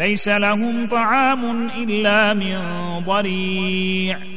ليس لهم طعام إلا من ضريع.